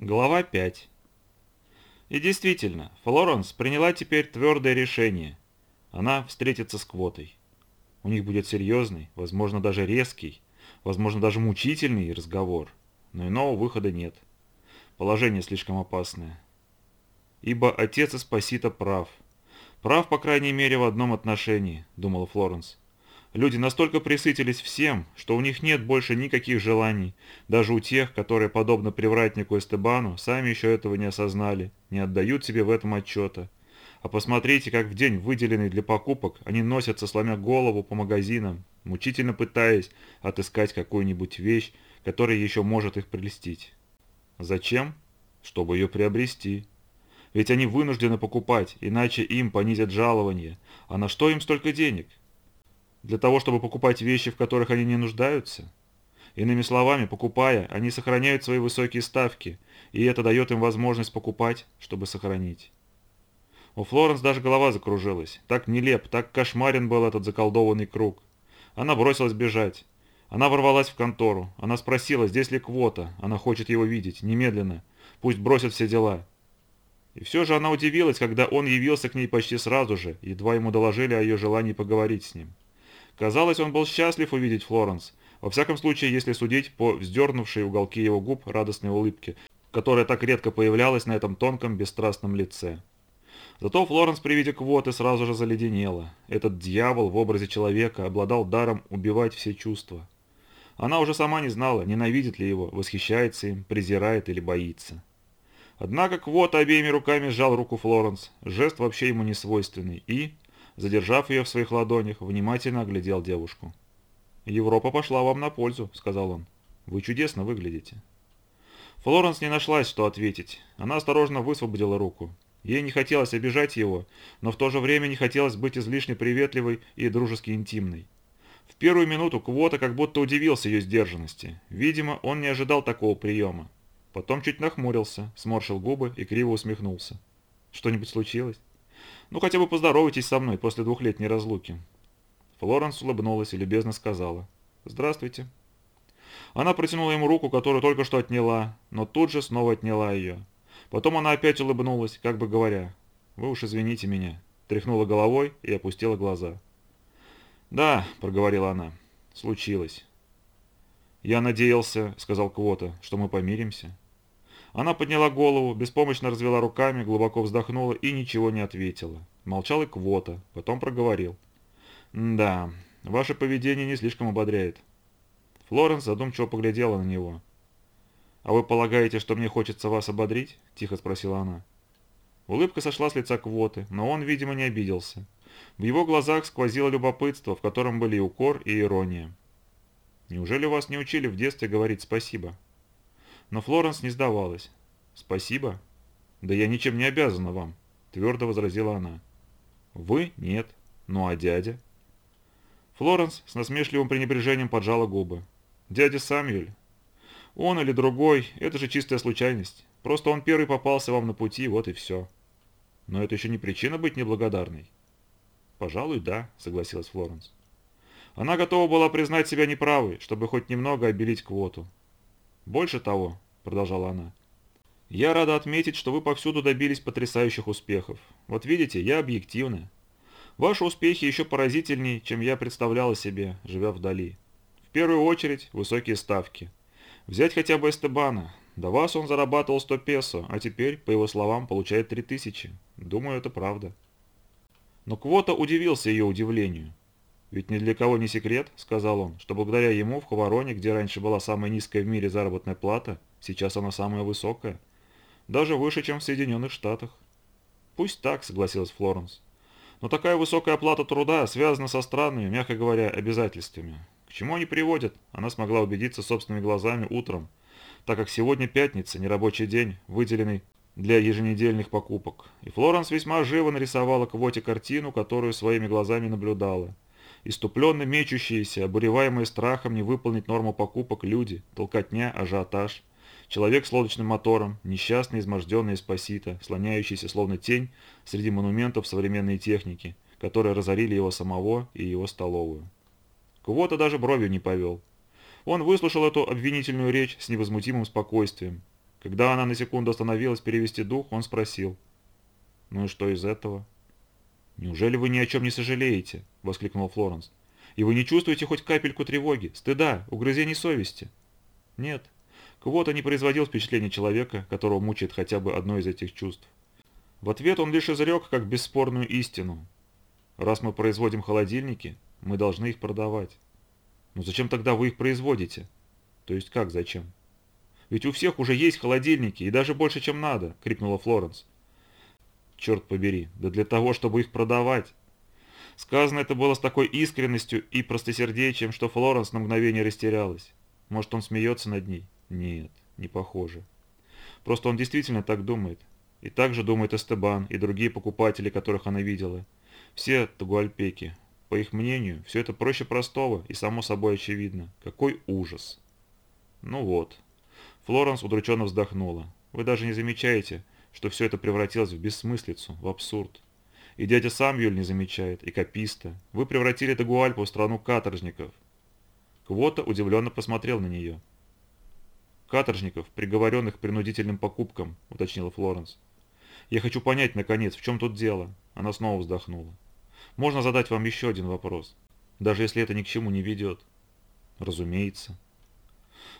Глава 5. И действительно, Флоренс приняла теперь твердое решение. Она встретится с Квотой. У них будет серьезный, возможно даже резкий, возможно даже мучительный разговор, но иного выхода нет. Положение слишком опасное. Ибо отец Эспосита прав. Прав, по крайней мере, в одном отношении, думала Флоренс. Люди настолько присытились всем, что у них нет больше никаких желаний, даже у тех, которые, подобно привратнику Эстебану, сами еще этого не осознали, не отдают себе в этом отчета. А посмотрите, как в день, выделенный для покупок, они носятся, сломя голову по магазинам, мучительно пытаясь отыскать какую-нибудь вещь, которая еще может их прелестить. Зачем? Чтобы ее приобрести. Ведь они вынуждены покупать, иначе им понизят жалование. А на что им столько денег? Для того, чтобы покупать вещи, в которых они не нуждаются? Иными словами, покупая, они сохраняют свои высокие ставки, и это дает им возможность покупать, чтобы сохранить. У Флоренс даже голова закружилась. Так нелеп, так кошмарен был этот заколдованный круг. Она бросилась бежать. Она ворвалась в контору. Она спросила, здесь ли квота. Она хочет его видеть. Немедленно. Пусть бросят все дела. И все же она удивилась, когда он явился к ней почти сразу же, едва ему доложили о ее желании поговорить с ним. Казалось, он был счастлив увидеть Флоренс, во всяком случае, если судить по вздернувшей уголки его губ радостной улыбке, которая так редко появлялась на этом тонком, бесстрастном лице. Зато Флоренс при виде квоты сразу же заледенела. Этот дьявол в образе человека обладал даром убивать все чувства. Она уже сама не знала, ненавидит ли его, восхищается им, презирает или боится. Однако Квота обеими руками сжал руку Флоренс, жест вообще ему не свойственный, и, задержав ее в своих ладонях, внимательно оглядел девушку. «Европа пошла вам на пользу», — сказал он. «Вы чудесно выглядите». Флоренс не нашлась, что ответить. Она осторожно высвободила руку. Ей не хотелось обижать его, но в то же время не хотелось быть излишне приветливой и дружески интимной. В первую минуту Квота как будто удивился ее сдержанности. Видимо, он не ожидал такого приема. Потом чуть нахмурился, сморщил губы и криво усмехнулся. «Что-нибудь случилось?» Ну хотя бы поздоровайтесь со мной после двухлетней разлуки». Флоренс улыбнулась и любезно сказала. «Здравствуйте». Она протянула ему руку, которую только что отняла, но тут же снова отняла ее. Потом она опять улыбнулась, как бы говоря, «Вы уж извините меня», тряхнула головой и опустила глаза. «Да», — проговорила она, — «случилось». «Я надеялся», — сказал Квота, — «что мы помиримся». Она подняла голову, беспомощно развела руками, глубоко вздохнула и ничего не ответила. Молчал и Квота, потом проговорил. «Да, ваше поведение не слишком ободряет». Флоренс задумчиво поглядела на него. «А вы полагаете, что мне хочется вас ободрить?» – тихо спросила она. Улыбка сошла с лица Квоты, но он, видимо, не обиделся. В его глазах сквозило любопытство, в котором были и укор, и ирония. «Неужели вас не учили в детстве говорить спасибо?» Но Флоренс не сдавалась. «Спасибо?» «Да я ничем не обязана вам», – твердо возразила она. «Вы? Нет. Ну а дядя?» Флоренс с насмешливым пренебрежением поджала губы. «Дядя Самюэль. Он или другой, это же чистая случайность. Просто он первый попался вам на пути, вот и все. Но это еще не причина быть неблагодарной». «Пожалуй, да», – согласилась Флоренс. Она готова была признать себя неправой, чтобы хоть немного обелить квоту. «Больше того», – продолжала она, – «я рада отметить, что вы повсюду добились потрясающих успехов. Вот видите, я объективна. Ваши успехи еще поразительнее, чем я представляла себе, живя вдали. В первую очередь, высокие ставки. Взять хотя бы Эстебана. До вас он зарабатывал 100 песо, а теперь, по его словам, получает 3000. Думаю, это правда». Но Квота удивился ее удивлению. «Ведь ни для кого не секрет», — сказал он, «что благодаря ему в Хавароне, где раньше была самая низкая в мире заработная плата, сейчас она самая высокая. Даже выше, чем в Соединенных Штатах». «Пусть так», — согласилась Флоренс. «Но такая высокая оплата труда связана со странными, мягко говоря, обязательствами. К чему они приводят?» Она смогла убедиться собственными глазами утром, так как сегодня пятница, нерабочий день, выделенный для еженедельных покупок. И Флоренс весьма живо нарисовала Квоте картину, которую своими глазами наблюдала иступленно мечущиеся, обуреваемые страхом не выполнить норму покупок люди, толкотня, ажиотаж. Человек с лодочным мотором, несчастный, изможденный эспосито, слоняющийся словно тень среди монументов современной техники, которые разорили его самого и его столовую. Кого-то даже бровью не повел. Он выслушал эту обвинительную речь с невозмутимым спокойствием. Когда она на секунду остановилась перевести дух, он спросил. «Ну и что из этого?» «Неужели вы ни о чем не сожалеете?» – воскликнул Флоренс. «И вы не чувствуете хоть капельку тревоги, стыда, угрызений совести?» «Нет». Квота не производил впечатления человека, которого мучает хотя бы одно из этих чувств. В ответ он лишь изрек как бесспорную истину. «Раз мы производим холодильники, мы должны их продавать». «Но зачем тогда вы их производите?» «То есть как зачем?» «Ведь у всех уже есть холодильники, и даже больше, чем надо!» – крикнула Флоренс. Черт побери, да для того, чтобы их продавать. Сказано это было с такой искренностью и простосердечием, что Флоренс на мгновение растерялась. Может, он смеется над ней? Нет, не похоже. Просто он действительно так думает. И так же думает Эстебан и другие покупатели, которых она видела. Все тагуальпеки. По их мнению, все это проще простого и само собой очевидно. Какой ужас. Ну вот. Флоренс удрученно вздохнула. Вы даже не замечаете, что все это превратилось в бессмыслицу, в абсурд. И дядя Самюэль не замечает, и Каписта. Вы превратили Тагуальпу в страну каторжников. Квота удивленно посмотрел на нее. «Каторжников, приговоренных принудительным покупкам», — уточнила Флоренс. «Я хочу понять, наконец, в чем тут дело?» Она снова вздохнула. «Можно задать вам еще один вопрос, даже если это ни к чему не ведет?» «Разумеется».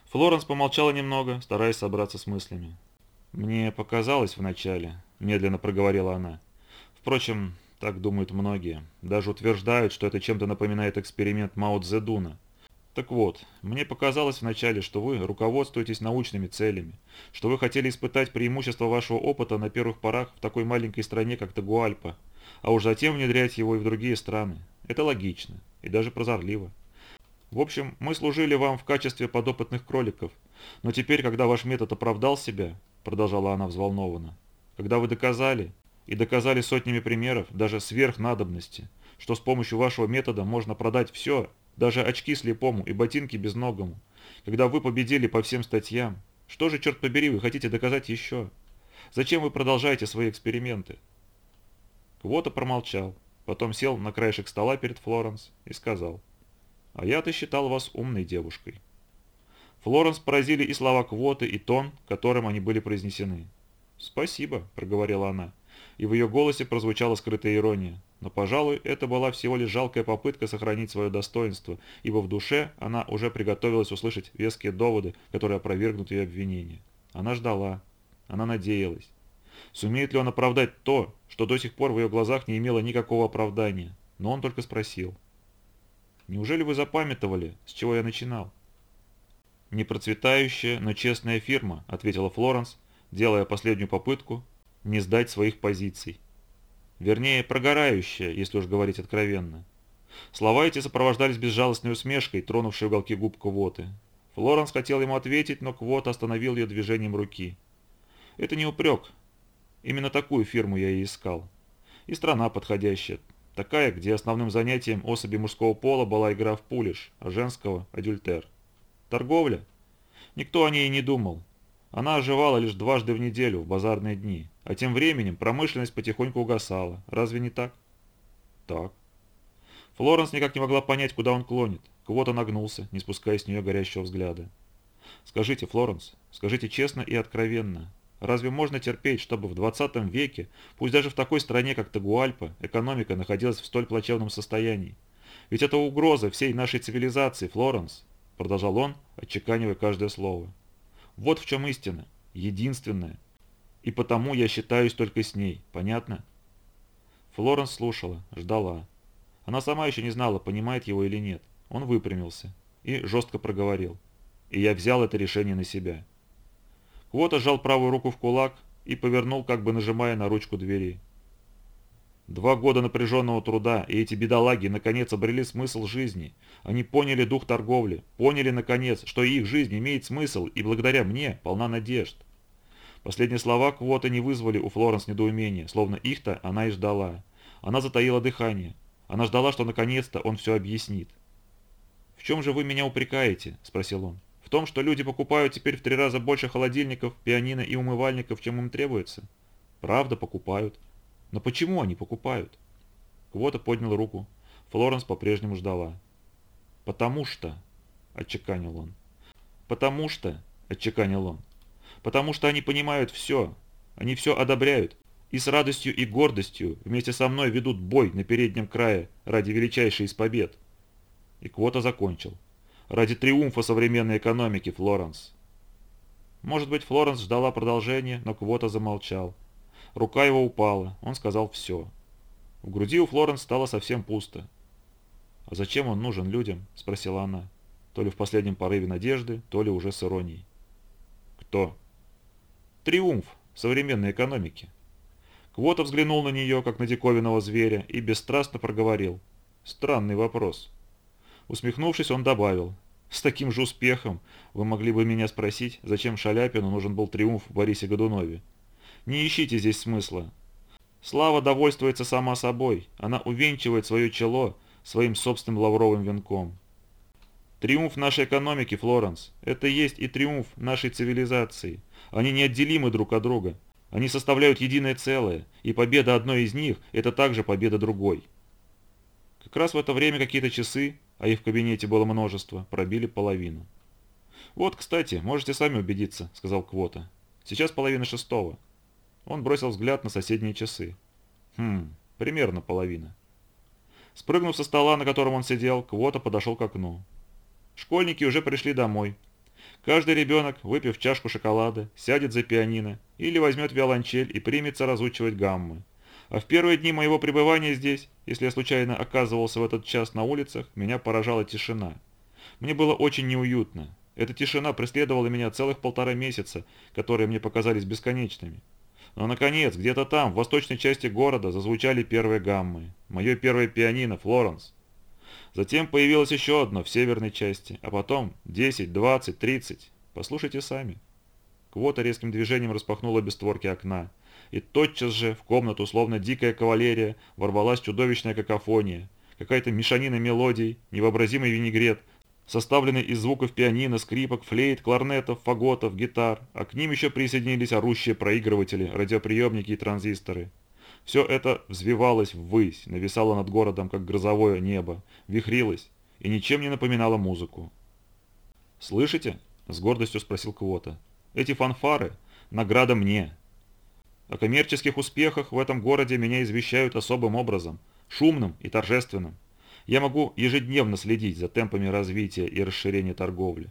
Флоренс помолчала немного, стараясь собраться с мыслями. «Мне показалось вначале», – медленно проговорила она. «Впрочем, так думают многие. Даже утверждают, что это чем-то напоминает эксперимент Мао Цзэдуна. Так вот, мне показалось вначале, что вы руководствуетесь научными целями, что вы хотели испытать преимущество вашего опыта на первых порах в такой маленькой стране, как Тагуальпа, а уж затем внедрять его и в другие страны. Это логично и даже прозорливо. В общем, мы служили вам в качестве подопытных кроликов, но теперь, когда ваш метод оправдал себя, продолжала она взволнованно. «Когда вы доказали, и доказали сотнями примеров, даже сверх надобности, что с помощью вашего метода можно продать все, даже очки слепому и ботинки безногому, когда вы победили по всем статьям, что же, черт побери, вы хотите доказать еще? Зачем вы продолжаете свои эксперименты?» Квота промолчал, потом сел на краешек стола перед Флоренс и сказал, «А я-то считал вас умной девушкой». Флоренс поразили и слова Квоты, и тон, которым они были произнесены. «Спасибо», – проговорила она, и в ее голосе прозвучала скрытая ирония. Но, пожалуй, это была всего лишь жалкая попытка сохранить свое достоинство, ибо в душе она уже приготовилась услышать веские доводы, которые опровергнут ее обвинения. Она ждала, она надеялась. Сумеет ли он оправдать то, что до сих пор в ее глазах не имело никакого оправдания? Но он только спросил. «Неужели вы запамятовали, с чего я начинал?» «Не но честная фирма», – ответила Флоренс, делая последнюю попытку не сдать своих позиций. Вернее, прогорающая, если уж говорить откровенно. Слова эти сопровождались безжалостной усмешкой, тронувшей уголки губ Квоты. Флоренс хотел ему ответить, но Квот остановил ее движением руки. «Это не упрек. Именно такую фирму я и искал. И страна подходящая. Такая, где основным занятием особи мужского пола была игра в пулиш, а женского – адюльтер. Торговля? Никто о ней и не думал. Она оживала лишь дважды в неделю, в базарные дни. А тем временем промышленность потихоньку угасала. Разве не так? Так. Флоренс никак не могла понять, куда он клонит. Квота нагнулся, не спуская с нее горящего взгляда. «Скажите, Флоренс, скажите честно и откровенно, разве можно терпеть, чтобы в 20 веке, пусть даже в такой стране, как Тагуальпа, экономика находилась в столь плачевном состоянии? Ведь это угроза всей нашей цивилизации, Флоренс продолжал он, отчеканивая каждое слово. Вот в чем истина, единственная. И потому я считаюсь только с ней, понятно? Флоренс слушала, ждала. Она сама еще не знала, понимает его или нет. Он выпрямился и жестко проговорил. И я взял это решение на себя. Квота сжал правую руку в кулак и повернул, как бы нажимая на ручку двери. Два года напряженного труда, и эти бедолаги наконец обрели смысл жизни. Они поняли дух торговли, поняли наконец, что их жизнь имеет смысл, и благодаря мне полна надежд. Последние слова Квота не вызвали у Флоренс недоумения, словно их-то она и ждала. Она затаила дыхание. Она ждала, что наконец-то он все объяснит. «В чем же вы меня упрекаете?» – спросил он. «В том, что люди покупают теперь в три раза больше холодильников, пианино и умывальников, чем им требуется?» «Правда, покупают. Но почему они покупают? Квота поднял руку. Флоренс по-прежнему ждала. «Потому что», — отчеканил он. «Потому что», — отчеканил он. потому что они понимают все, они все одобряют, и с радостью и гордостью вместе со мной ведут бой на переднем крае ради величайшей из побед. И Квота закончил. Ради триумфа современной экономики, Флоренс. Может быть, Флоренс ждала продолжения, но Квота замолчал. Рука его упала, он сказал все. В груди у Флоренс стало совсем пусто. «А зачем он нужен людям?» – спросила она. То ли в последнем порыве надежды, то ли уже с иронией. «Кто?» «Триумф современной экономики». Квота взглянул на нее, как на диковинного зверя, и бесстрастно проговорил. «Странный вопрос». Усмехнувшись, он добавил. «С таким же успехом вы могли бы меня спросить, зачем Шаляпину нужен был триумф в Борисе Годунове. Не ищите здесь смысла. Слава довольствуется сама собой, она увенчивает свое чело своим собственным лавровым венком. Триумф нашей экономики, Флоренс, это есть и триумф нашей цивилизации. Они неотделимы друг от друга. Они составляют единое целое, и победа одной из них – это также победа другой. Как раз в это время какие-то часы, а их в кабинете было множество, пробили половину. «Вот, кстати, можете сами убедиться», – сказал Квота. «Сейчас половина шестого». Он бросил взгляд на соседние часы. «Хм, примерно половина». Спрыгнув со стола, на котором он сидел, Квота подошел к окну. Школьники уже пришли домой. Каждый ребенок, выпив чашку шоколада, сядет за пианино или возьмет виолончель и примется разучивать гаммы. А в первые дни моего пребывания здесь, если я случайно оказывался в этот час на улицах, меня поражала тишина. Мне было очень неуютно. Эта тишина преследовала меня целых полтора месяца, которые мне показались бесконечными. Но, наконец, где-то там, в восточной части города, зазвучали первые гаммы. Мое первое пианино, Флоренс. Затем появилось еще одно в северной части, а потом 10, 20, 30. Послушайте сами. Квота резким движением распахнула без створки окна. И тотчас же в комнату, словно дикая кавалерия, ворвалась чудовищная какофония. Какая-то мешанина мелодий, невообразимый винегрет, составленный из звуков пианино, скрипок, флейт, кларнетов, фаготов, гитар, а к ним еще присоединились орущие проигрыватели, радиоприемники и транзисторы. Все это взвивалось ввысь, нависало над городом, как грозовое небо, вихрилось и ничем не напоминало музыку. «Слышите?» – с гордостью спросил Квота. «Эти фанфары – награда мне. О коммерческих успехах в этом городе меня извещают особым образом, шумным и торжественным. Я могу ежедневно следить за темпами развития и расширения торговли.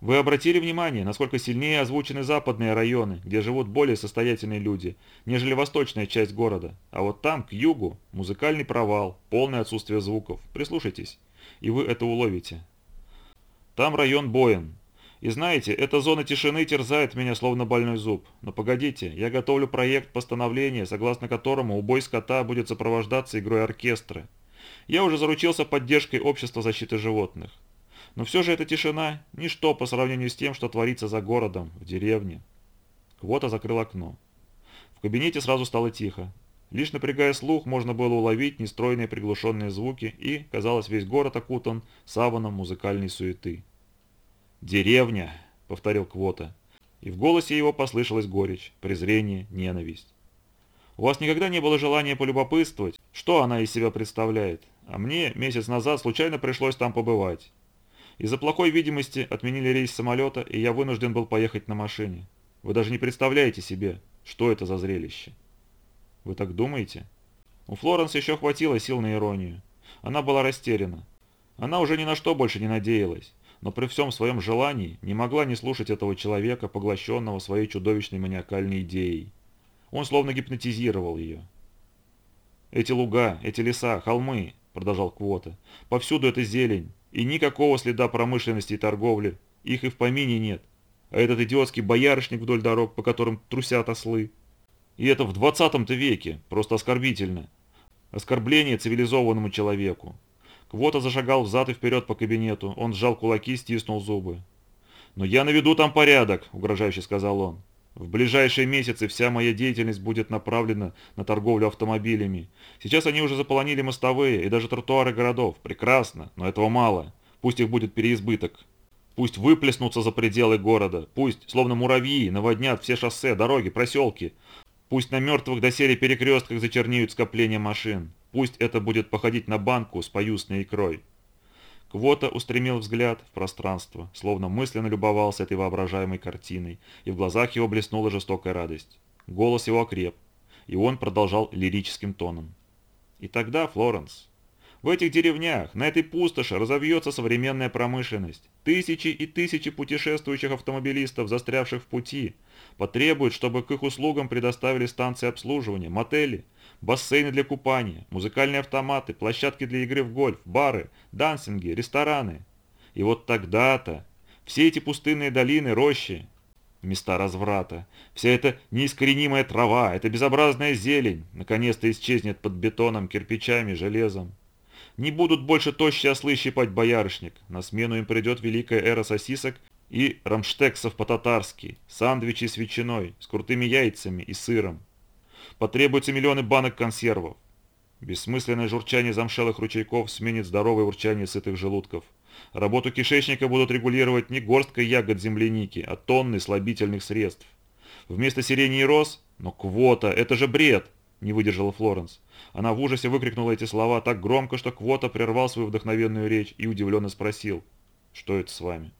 Вы обратили внимание, насколько сильнее озвучены западные районы, где живут более состоятельные люди, нежели восточная часть города. А вот там, к югу, музыкальный провал, полное отсутствие звуков. Прислушайтесь, и вы это уловите. Там район Боен. И знаете, эта зона тишины терзает меня словно больной зуб. Но погодите, я готовлю проект постановления, согласно которому убой скота будет сопровождаться игрой оркестра. Я уже заручился поддержкой общества защиты животных. Но все же эта тишина – ничто по сравнению с тем, что творится за городом, в деревне. Квота закрыл окно. В кабинете сразу стало тихо. Лишь напрягая слух, можно было уловить нестройные приглушенные звуки, и, казалось, весь город окутан саваном музыкальной суеты. «Деревня!» – повторил Квота. И в голосе его послышалась горечь, презрение, ненависть. У вас никогда не было желания полюбопытствовать, что она из себя представляет, а мне месяц назад случайно пришлось там побывать. Из-за плохой видимости отменили рейс самолета, и я вынужден был поехать на машине. Вы даже не представляете себе, что это за зрелище. Вы так думаете? У Флоренс еще хватило сил на иронию. Она была растеряна. Она уже ни на что больше не надеялась, но при всем своем желании не могла не слушать этого человека, поглощенного своей чудовищной маниакальной идеей. Он словно гипнотизировал ее. «Эти луга, эти леса, холмы», — продолжал Квота, — «повсюду это зелень, и никакого следа промышленности и торговли. Их и в помине нет. А этот идиотский боярышник вдоль дорог, по которым трусят ослы. И это в 20-то веке. Просто оскорбительно. Оскорбление цивилизованному человеку. Квота зашагал взад и вперед по кабинету. Он сжал кулаки, стиснул зубы. «Но я наведу там порядок», — угрожающе сказал он. В ближайшие месяцы вся моя деятельность будет направлена на торговлю автомобилями. Сейчас они уже заполонили мостовые и даже тротуары городов. Прекрасно, но этого мало. Пусть их будет переизбыток. Пусть выплеснутся за пределы города. Пусть, словно муравьи, наводнят все шоссе, дороги, проселки. Пусть на мертвых доселе перекрестках зачернеют скопления машин. Пусть это будет походить на банку с поюсной икрой. Квота устремил взгляд в пространство, словно мысленно любовался этой воображаемой картиной, и в глазах его блеснула жестокая радость. Голос его окреп, и он продолжал лирическим тоном. И тогда, Флоренс, в этих деревнях, на этой пустоши разовьется современная промышленность. Тысячи и тысячи путешествующих автомобилистов, застрявших в пути, потребуют, чтобы к их услугам предоставили станции обслуживания, мотели, бассейны для купания, музыкальные автоматы, площадки для игры в гольф, бары, дансинги, рестораны. И вот тогда-то все эти пустынные долины, рощи, места разврата, вся эта неискоренимая трава, эта безобразная зелень, наконец-то исчезнет под бетоном, кирпичами, железом. Не будут больше тощие ослы щипать боярышник, на смену им придет великая эра сосисок и рамштексов по-татарски, сандвичи с ветчиной, с крутыми яйцами и сыром. Потребуются миллионы банок консервов. Бессмысленное журчание замшелых ручейков сменит здоровое урчание сытых желудков. Работу кишечника будут регулировать не горстка ягод земляники, а тонны слабительных средств. Вместо сирени и роз? Но квота, это же бред! Не выдержала Флоренс. Она в ужасе выкрикнула эти слова так громко, что Квота прервал свою вдохновенную речь и удивленно спросил. «Что это с вами?»